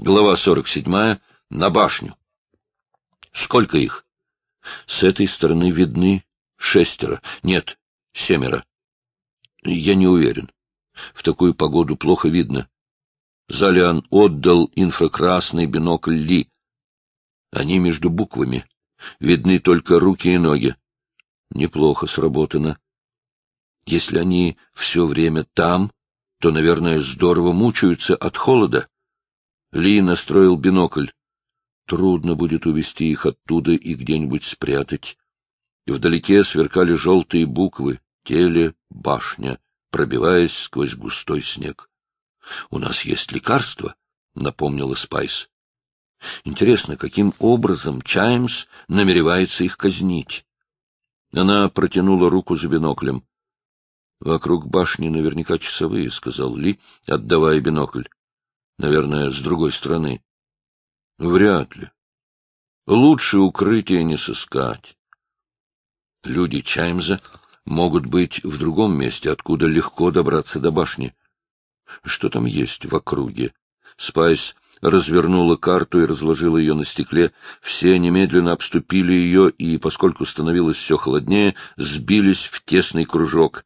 Глава 47. На башню. Сколько их? С этой стороны видны шестеро. Нет, семеро. Я не уверен. В такую погоду плохо видно. Залиан отдал инфракрасный бинокль Ли. Они между буквами. Видны только руки и ноги. Неплохо сработано. Если они все время там, то, наверное, здорово мучаются от холода. Ли настроил бинокль. Трудно будет увести их оттуда и где-нибудь спрятать. Вдалеке сверкали желтые буквы «Теле», «Башня», пробиваясь сквозь густой снег. — У нас есть лекарство, — напомнила Спайс. Интересно, каким образом Чаймс намеревается их казнить? Она протянула руку за биноклем. — Вокруг башни наверняка часовые, — сказал Ли, отдавая бинокль. — Наверное, с другой стороны. — Вряд ли. Лучше укрытия не сыскать. Люди Чаймза могут быть в другом месте, откуда легко добраться до башни. Что там есть в округе? Спайс развернула карту и разложила ее на стекле. Все немедленно обступили ее и, поскольку становилось все холоднее, сбились в тесный кружок.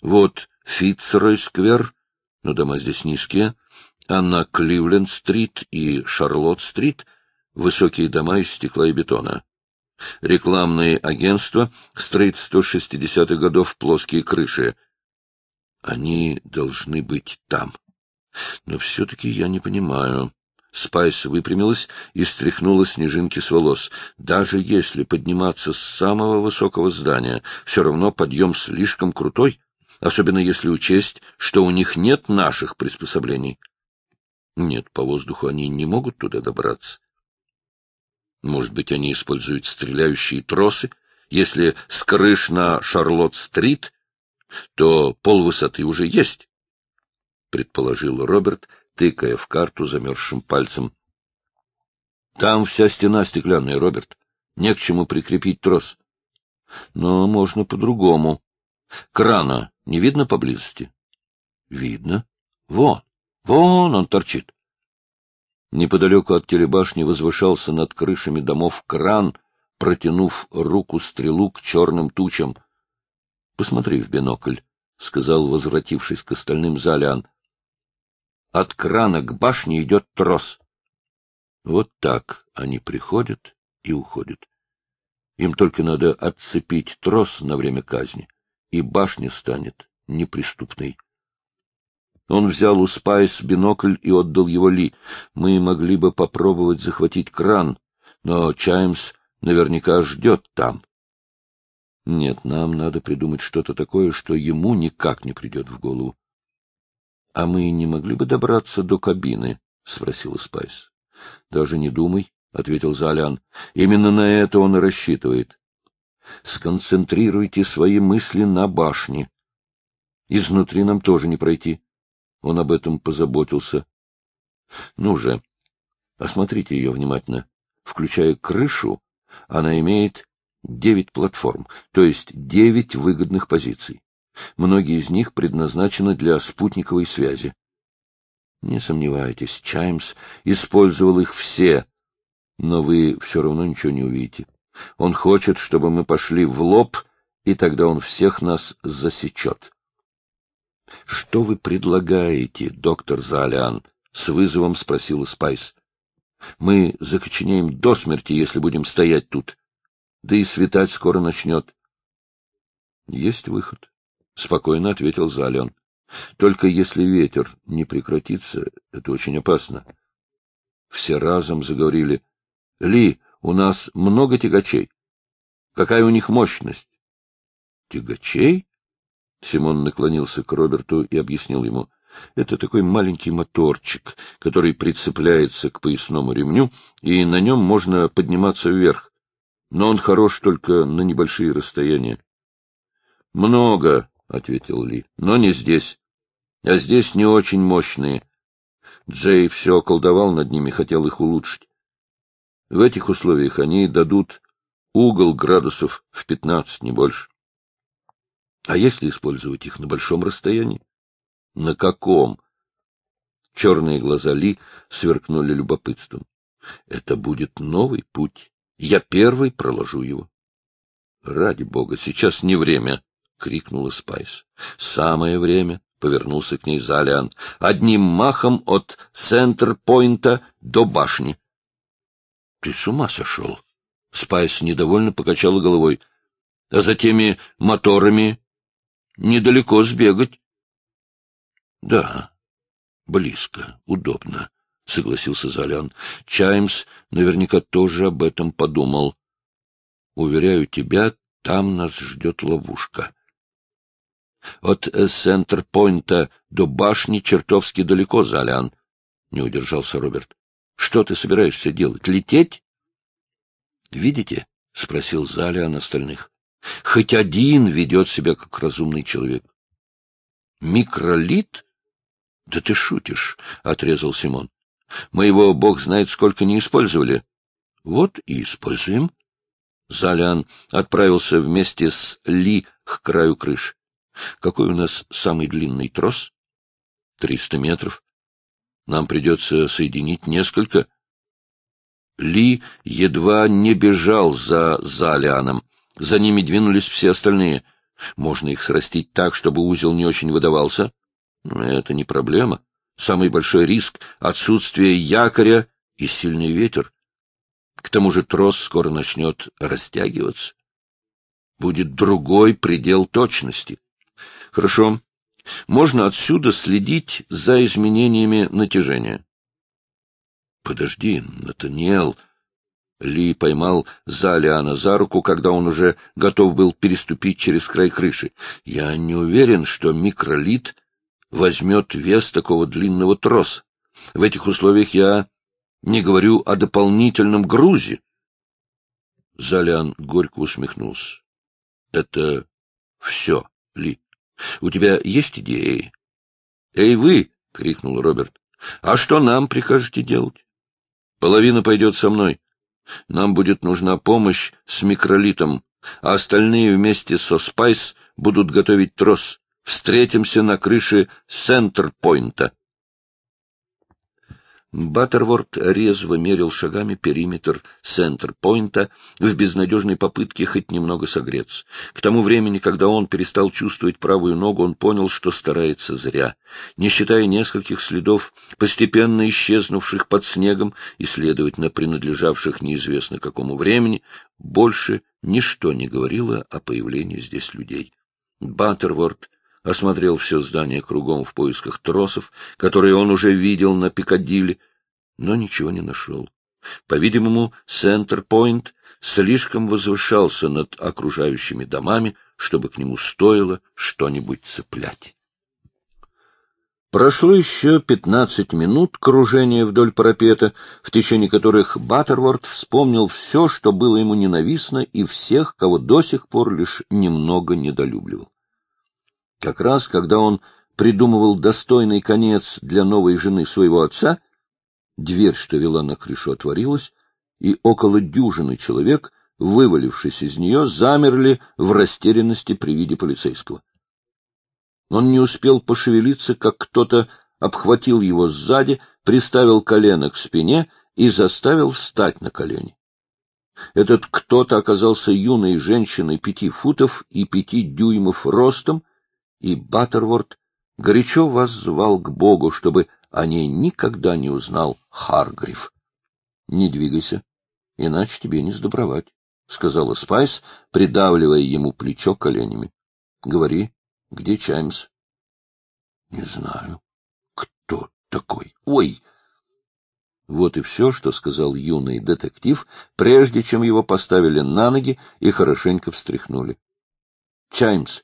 Вот Фитцрой-сквер, но дома здесь низкие, а на Кливленд-стрит и Шарлотт-стрит высокие дома из стекла и бетона. Рекламные агентства, строительство 60-х годов, плоские крыши. Они должны быть там. Но все-таки я не понимаю. Спайс выпрямилась и стряхнула снежинки с волос. Даже если подниматься с самого высокого здания, все равно подъем слишком крутой, особенно если учесть, что у них нет наших приспособлений. Нет, по воздуху они не могут туда добраться. Может быть, они используют стреляющие тросы? Если с крыш на Шарлотт-стрит, то полвысоты уже есть, — предположил Роберт, тыкая в карту замерзшим пальцем. — Там вся стена стеклянная, Роберт. Не к чему прикрепить трос. Но можно по-другому. Крана не видно поблизости? — Видно. Вон, вон он торчит. Неподалеку от телебашни возвышался над крышами домов кран, протянув руку-стрелу к черным тучам. — Посмотри в бинокль, — сказал, возвратившись к остальным Залиан. — От крана к башне идет трос. Вот так они приходят и уходят. Им только надо отцепить трос на время казни, и башня станет неприступной. Он взял у Спайс бинокль и отдал его Ли. Мы могли бы попробовать захватить кран, но Чаймс наверняка ждет там. Нет, нам надо придумать что-то такое, что ему никак не придет в голову. — А мы не могли бы добраться до кабины? — спросила Спайс. — Даже не думай, — ответил Залян. — Именно на это он и рассчитывает. Сконцентрируйте свои мысли на башне. Изнутри нам тоже не пройти. Он об этом позаботился. Ну же, осмотрите ее внимательно. Включая крышу, она имеет девять платформ, то есть девять выгодных позиций. Многие из них предназначены для спутниковой связи. Не сомневайтесь, Чаймс использовал их все, но вы все равно ничего не увидите. Он хочет, чтобы мы пошли в лоб, и тогда он всех нас засечет. — Что вы предлагаете, доктор Залиан? — с вызовом спросила Спайс. — Мы закоченеем до смерти, если будем стоять тут. Да и светать скоро начнет. — Есть выход, — спокойно ответил Залиан. — Только если ветер не прекратится, это очень опасно. Все разом заговорили. — Ли, у нас много тягачей. Какая у них мощность? — Тягачей? Симон наклонился к Роберту и объяснил ему. Это такой маленький моторчик, который прицепляется к поясному ремню, и на нем можно подниматься вверх. Но он хорош только на небольшие расстояния. — Много, — ответил Ли, — но не здесь. А здесь не очень мощные. Джей все колдовал над ними, хотел их улучшить. В этих условиях они дадут угол градусов в пятнадцать, не больше. А если использовать их на большом расстоянии? На каком? Черные глаза Ли сверкнули любопытством. — Это будет новый путь. Я первый проложу его. — Ради бога, сейчас не время, — крикнула Спайс. — Самое время, — повернулся к ней Залиан, — одним махом от Центр-Пойнта до башни. — Ты с ума сошел? Спайс недовольно покачала головой. — А за теми моторами недалеко сбегать. — Да, близко, удобно, — согласился Залиан. Чаймс наверняка тоже об этом подумал. — Уверяю тебя, там нас ждет ловушка. От Центр-Пойнта до башни чертовски далеко, Залян, — не удержался Роберт. — Что ты собираешься делать? Лететь? — Видите? — спросил Залян остальных. — Хоть один ведет себя как разумный человек. — Микролит? — Да ты шутишь, — отрезал Симон. — Мы его, бог знает, сколько не использовали. — Вот и используем. Залян отправился вместе с Ли к краю крыши. Какой у нас самый длинный трос? Триста метров. Нам придется соединить несколько. Ли едва не бежал за Залианом. За ними двинулись все остальные. Можно их срастить так, чтобы узел не очень выдавался. Это не проблема. Самый большой риск — отсутствие якоря и сильный ветер. К тому же трос скоро начнет растягиваться. Будет другой предел точности. Хорошо. Можно отсюда следить за изменениями натяжения. Подожди, Натаниэл. Ли поймал Залиана за руку, когда он уже готов был переступить через край крыши. Я не уверен, что микролит возьмет вес такого длинного троса. В этих условиях я не говорю о дополнительном грузе. Залиан горько усмехнулся. — Это все, Ли. У тебя есть идеи? — Эй, вы! — крикнул Роберт. — А что нам прикажете делать? — Половина пойдет со мной. Нам будет нужна помощь с микролитом, а остальные вместе со Спайс будут готовить трос. Встретимся на крыше Центр-Пойнта. Баттерворд резво мерил шагами периметр Центр-Пойнта в безнадежной попытке хоть немного согреться. К тому времени, когда он перестал чувствовать правую ногу, он понял, что старается зря. Не считая нескольких следов, постепенно исчезнувших под снегом и, следовательно, принадлежавших неизвестно какому времени, больше ничто не говорило о появлении здесь людей. Баттерворд осмотрел все здание кругом в поисках тросов, которые он уже видел на Пикадилли, но ничего не нашел. По-видимому, Центр-Пойнт слишком возвышался над окружающими домами, чтобы к нему стоило что-нибудь цеплять. Прошло еще пятнадцать минут кружения вдоль парапета, в течение которых Баттерворд вспомнил все, что было ему ненавистно, и всех, кого до сих пор лишь немного недолюбливал. Как раз, когда он придумывал достойный конец для новой жены своего отца, дверь, что вела на крышу, отворилась, и около дюжины человек, вывалившись из нее, замерли в растерянности при виде полицейского. Он не успел пошевелиться, как кто-то обхватил его сзади, приставил колено к спине и заставил встать на колени. Этот кто-то оказался юной женщиной пяти футов и пяти дюймов ростом, и Баттерворд горячо воззвал к Богу, чтобы о ней никогда не узнал Харгрив. — Не двигайся, иначе тебе не сдобровать, — сказала Спайс, придавливая ему плечо коленями. — Говори, где Чаймс? — Не знаю. Кто такой? Ой! Вот и все, что сказал юный детектив, прежде чем его поставили на ноги и хорошенько встряхнули. — Чаймс,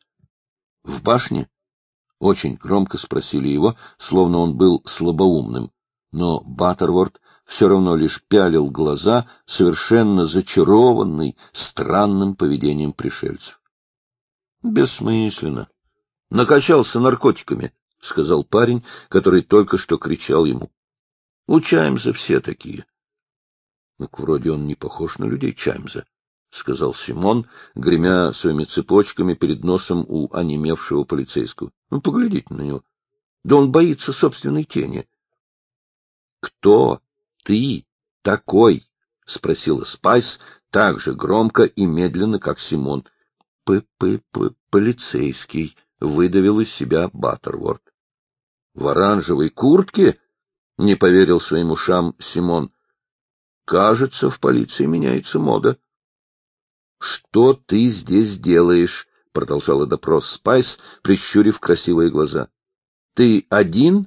в башне? Очень громко спросили его, словно он был слабоумным. Но Баттерворд все равно лишь пялил глаза, совершенно зачарованный странным поведением пришельцев. — Бессмысленно. Накачался наркотиками, — сказал парень, который только что кричал ему. — У Чаймса все такие. Ну, вроде он не похож на людей Чаймса. — сказал Симон, гремя своими цепочками перед носом у онемевшего полицейского. — Ну, поглядите на него. Да он боится собственной тени. Кто ты такой? — спросила Спайс так же громко и медленно, как Симон. «П-п-п... полицейский», — выдавил из себя Баттерворд. «В оранжевой куртке?» — не поверил своим ушам Симон. «Кажется, в полиции меняется мода». «Что ты здесь делаешь?» — продолжала допрос Спайс, прищурив красивые глаза. «Ты один?»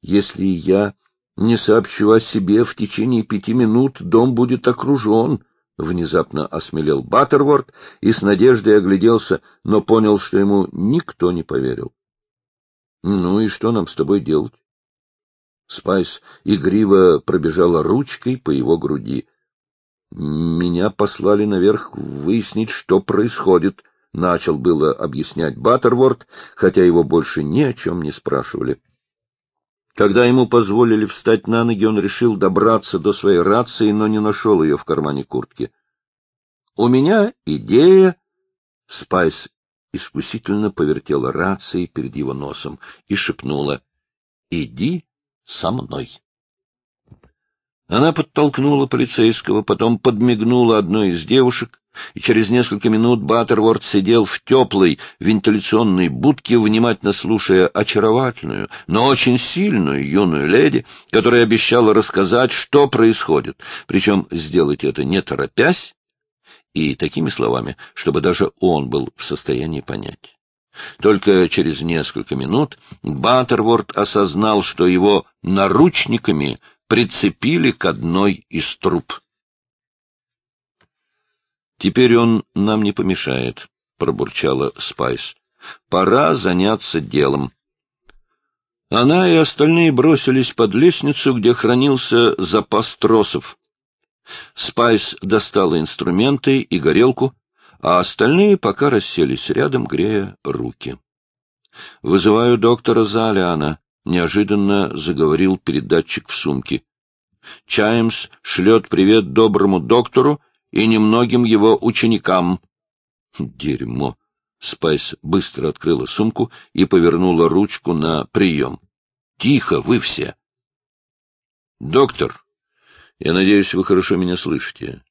«Если я не сообщу о себе в течение пяти минут, дом будет окружен», — внезапно осмелел Баттерворд и с надеждой огляделся, но понял, что ему никто не поверил. — Ну и что нам с тобой делать? Спайс игриво пробежала ручкой по его груди. — Меня послали наверх выяснить, что происходит, — начал было объяснять Баттерворд, хотя его больше ни о чем не спрашивали. Когда ему позволили встать на ноги, он решил добраться до своей рации, но не нашел ее в кармане куртки. — У меня идея... Спайс искусительно повертела рацией перед его носом и шепнула. — Иди со мной. Она подтолкнула полицейского, потом подмигнула одной из девушек, и через несколько минут Баттерворд сидел в теплой вентиляционной будке, внимательно слушая очаровательную, но очень сильную юную леди, которая обещала рассказать, что происходит, причем сделать это не торопясь и такими словами, чтобы даже он был в состоянии понять. Только через несколько минут Баттерворд осознал, что его наручниками прицепили к одной из труб. Теперь он нам не помешает, — пробурчала Спайс. — Пора заняться делом. Она и остальные бросились под лестницу, где хранился запас тросов. Спайс достала инструменты и горелку, а остальные пока расселись рядом, грея руки. — Вызываю доктора Залиана, — неожиданно заговорил передатчик в сумке. — Чаймс шлет привет доброму доктору и немногим его ученикам. Дерьмо! Спайс быстро открыла сумку и повернула ручку на прием. Тихо, вы все! Доктор, я надеюсь, вы хорошо меня слышите.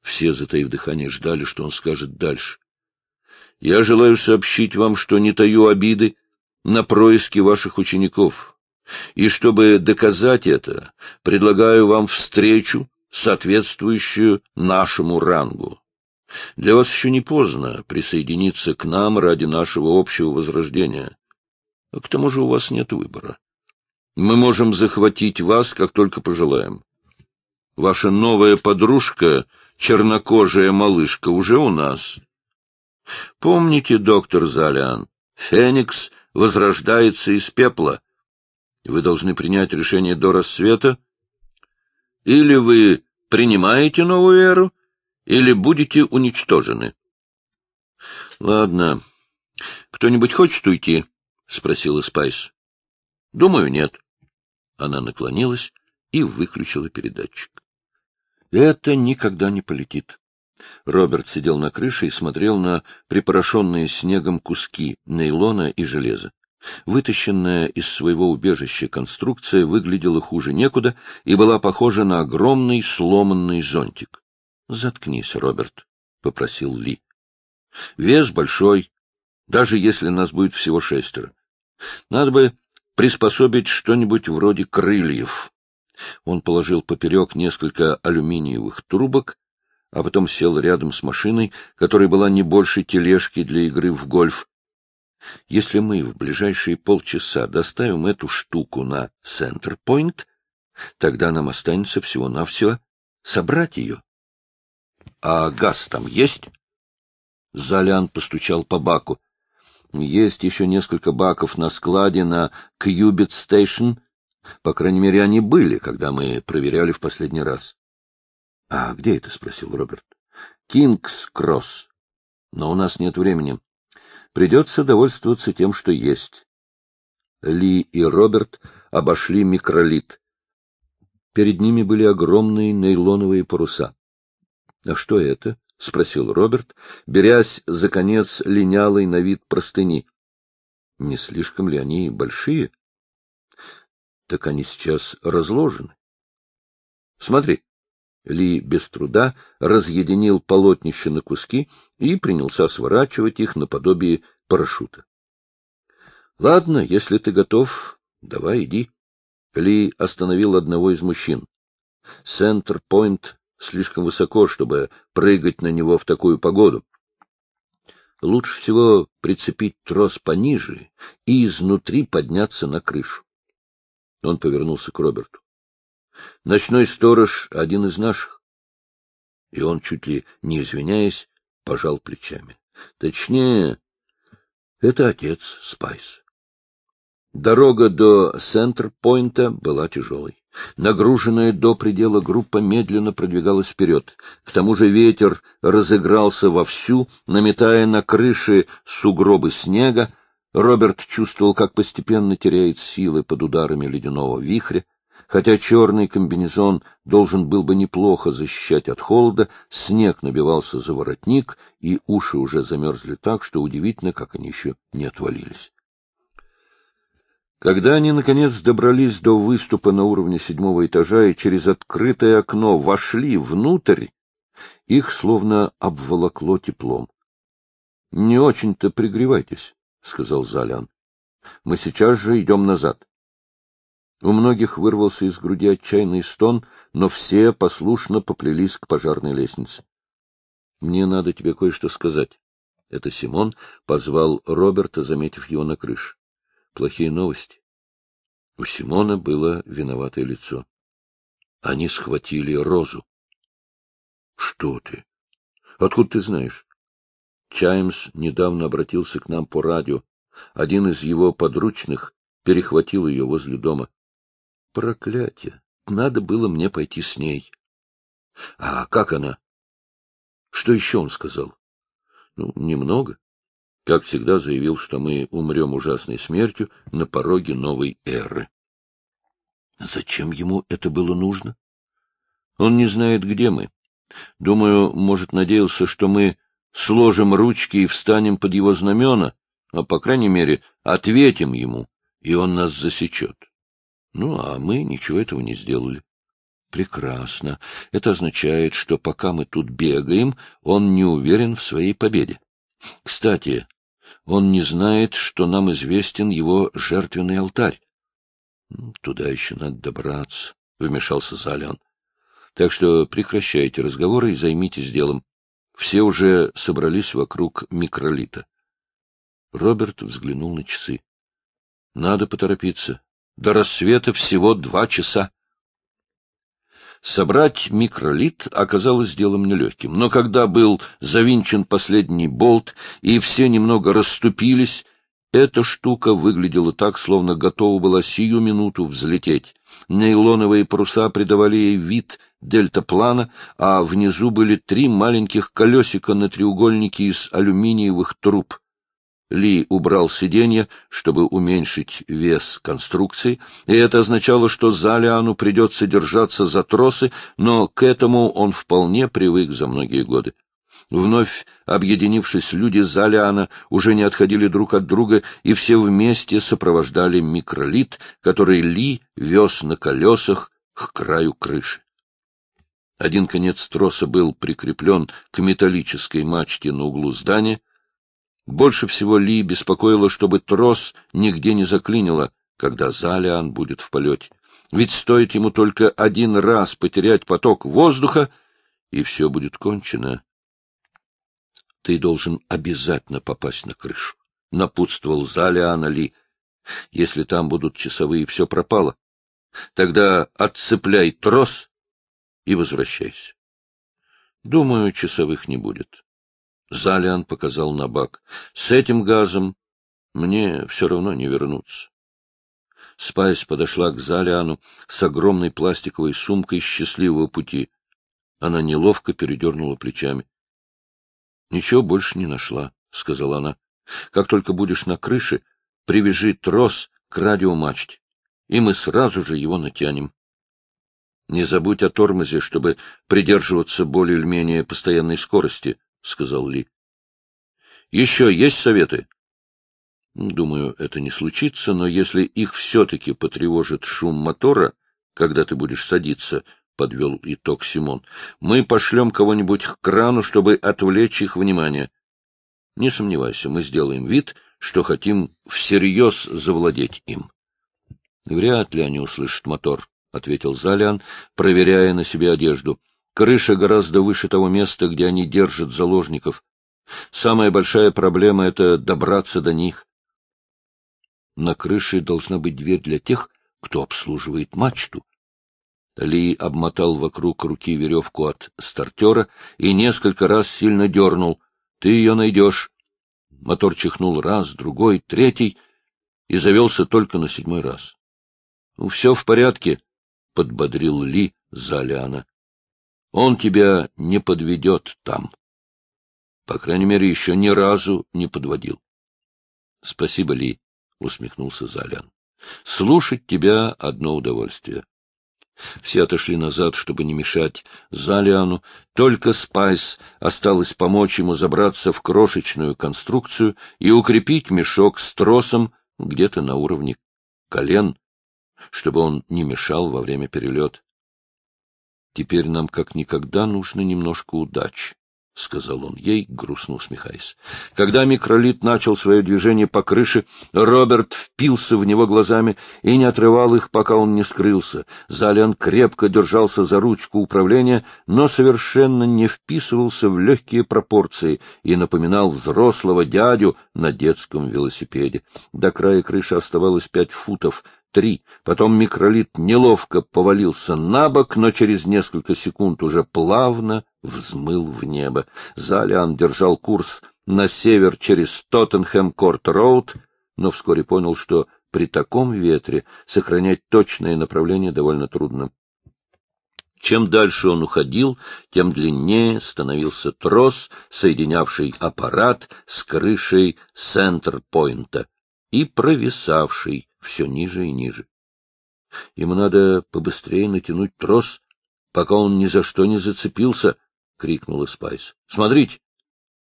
Все, затаив дыхание, ждали, что он скажет дальше. Я желаю сообщить вам, что не таю обиды на происки ваших учеников. И чтобы доказать это, предлагаю вам встречу соответствующую нашему рангу. Для вас еще не поздно присоединиться к нам ради нашего общего возрождения. К тому же у вас нет выбора. Мы можем захватить вас, как только пожелаем. Ваша новая подружка, чернокожая малышка, уже у нас. Помните, доктор Залиан, Феникс возрождается из пепла. Вы должны принять решение до рассвета. Или вы принимаете новую эру, или будете уничтожены. — Ладно. Кто-нибудь хочет уйти? — спросила Спайс. — Думаю, нет. Она наклонилась и выключила передатчик. Это никогда не полетит. Роберт сидел на крыше и смотрел на припорошенные снегом куски нейлона и железа. Вытащенная из своего убежища конструкция выглядела хуже некуда и была похожа на огромный сломанный зонтик. — Заткнись, Роберт, — попросил Ли. — Вес большой, даже если нас будет всего шестеро. Надо бы приспособить что-нибудь вроде крыльев. Он положил поперек несколько алюминиевых трубок, а потом сел рядом с машиной, которая была не больше тележки для игры в гольф, если мы в ближайшие полчаса доставим эту штуку на Центр-Пойнт, тогда нам останется всего-навсего собрать ее. — А газ там есть? Залиан постучал по баку. — Есть еще несколько баков на складе на Кьюбит-стейшн. По крайней мере, они были, когда мы проверяли в последний раз. — А где это? — спросил Роберт. — Кингс-Кросс. Но у нас нет времени. Придется довольствоваться тем, что есть. Ли и Роберт обошли микролит. Перед ними были огромные нейлоновые паруса. — А что это? — спросил Роберт, берясь за конец линялой на вид простыни. — Не слишком ли они большие? — Так они сейчас разложены. Смотри. Ли без труда разъединил полотнище на куски и принялся сворачивать их наподобие парашюта. — Ладно, если ты готов, давай иди. Ли остановил одного из мужчин. Центр-пойнт слишком высоко, чтобы прыгать на него в такую погоду. Лучше всего прицепить трос пониже и изнутри подняться на крышу. Он повернулся к Роберту. Ночной сторож — один из наших. И он, чуть ли не извиняясь, пожал плечами. Точнее, это отец Спайс. Дорога до Центр-Пойнта была тяжелой. Нагруженная до предела группа медленно продвигалась вперед. К тому же ветер разыгрался вовсю, наметая на крыши сугробы снега. Роберт чувствовал, как постепенно теряет силы под ударами ледяного вихря. Хотя черный комбинезон должен был бы неплохо защищать от холода, снег набивался за воротник, и уши уже замерзли так, что удивительно, как они еще не отвалились. Когда они, наконец, добрались до выступа на уровне седьмого этажа и через открытое окно вошли внутрь, их словно обволокло теплом. — Не очень-то пригревайтесь, — сказал Залян. — Мы сейчас же идем назад. У многих вырвался из груди отчаянный стон, но все послушно поплелись к пожарной лестнице. — Мне надо тебе кое-что сказать. Это Симон позвал Роберта, заметив его на крыше. Плохие новости. У Симона было виноватое лицо. Они схватили Розу. — Что ты? Откуда ты знаешь? Чаймс недавно обратился к нам по радио. Один из его подручных перехватил ее возле дома. Проклятие! Надо было мне пойти с ней. А как она? Что еще он сказал? Ну, немного как всегда заявил, что мы умрем ужасной смертью на пороге новой эры. Зачем ему это было нужно? Он не знает, где мы. Думаю, может, надеялся, что мы сложим ручки и встанем под его знамена, а, по крайней мере, ответим ему, и он нас засечет. Ну, а мы ничего этого не сделали. Прекрасно. Это означает, что пока мы тут бегаем, он не уверен в своей победе. Кстати, он не знает, что нам известен его жертвенный алтарь. — Туда еще надо добраться, — вмешался Залян. — Так что прекращайте разговоры и займитесь делом. Все уже собрались вокруг микролита. Роберт взглянул на часы. — Надо поторопиться. До рассвета всего два часа. Собрать микролит оказалось делом нелегким, но когда был завинчен последний болт и все немного расступились, эта штука выглядела так, словно готова была сию минуту взлететь. Нейлоновые паруса придавали ей вид дельтаплана, а внизу были три маленьких колесика на треугольнике из алюминиевых труб. Ли убрал сиденье, чтобы уменьшить вес конструкции, и это означало, что Залиану придется держаться за тросы, но к этому он вполне привык за многие годы. Вновь объединившись, люди Залиана уже не отходили друг от друга, и все вместе сопровождали микролит, который Ли вез на колесах к краю крыши. Один конец троса был прикреплен к металлической мачте на углу здания, больше всего Ли беспокоило, чтобы трос нигде не заклинило, когда Залиан будет в полете. Ведь стоит ему только один раз потерять поток воздуха, и все будет кончено. — Ты должен обязательно попасть на крышу, — напутствовал Залиана Ли. — Если там будут часовые, все пропало. Тогда отцепляй трос и возвращайся. Думаю, часовых не будет. Залиан показал на бак. — С этим газом мне все равно не вернуться. Спайс подошла к Залиану с огромной пластиковой сумкой счастливого пути. Она неловко передернула плечами. — Ничего больше не нашла, — сказала она. — Как только будешь на крыше, привяжи трос к радиомачте, и мы сразу же его натянем. Не забудь о тормозе, чтобы придерживаться более или менее постоянной скорости, — сказал Ли. — Еще есть советы? Думаю, это не случится, но если их все-таки потревожит шум мотора, когда ты будешь садиться, — подвел итог Симон, — мы пошлем кого-нибудь к крану, чтобы отвлечь их внимание. Не сомневайся, мы сделаем вид, что хотим всерьез завладеть им. — Вряд ли они услышат мотор, — ответил Залиан, проверяя на себе одежду. — Крыша гораздо выше того места, где они держат заложников. Самая большая проблема — это добраться до них. На крыше должна быть дверь для тех, кто обслуживает мачту. Ли обмотал вокруг руки веревку от стартера и несколько раз сильно дернул. — Ты ее найдешь. Мотор чихнул раз, другой, третий и завелся только на седьмой раз. — Ну, все в порядке, — подбодрил Ли Заляна. — Он тебя не подведет там. По крайней мере, еще ни разу не подводил. — Спасибо, Ли, — усмехнулся Залиан. — Слушать тебя — одно удовольствие. Все отошли назад, чтобы не мешать Залиану. Только Спайс осталась помочь ему забраться в крошечную конструкцию и укрепить мешок с тросом где-то на уровне колен, чтобы он не мешал во время перелета. Теперь нам как никогда нужно немножко удачи. — сказал он ей, грустно усмехаясь. Когда микролит начал свое движение по крыше, Роберт впился в него глазами и не отрывал их, пока он не скрылся. Залиан крепко держался за ручку управления, но совершенно не вписывался в легкие пропорции и напоминал взрослого дядю на детском велосипеде. До края крыши оставалось пять футов, три. Потом микролит неловко повалился на бок, но через несколько секунд уже плавно взмыл в небо. Залиан держал курс на север через Тоттенхэм-Корт-Роуд, но вскоре понял, что при таком ветре сохранять точное направление довольно трудно. Чем дальше он уходил, тем длиннее становился трос, соединявший аппарат с крышей Сентер-Пойнта и провисавший все ниже и ниже. Ему надо побыстрее натянуть трос, пока он ни за что не зацепился, — крикнула Спайс. — Смотрите,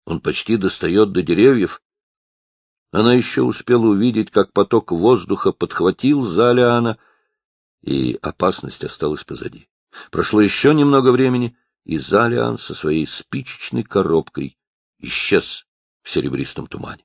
он почти достает до деревьев. Она еще успела увидеть, как поток воздуха подхватил Залиана, и опасность осталась позади. Прошло еще немного времени, и Залиан со своей спичечной коробкой исчез в серебристом тумане.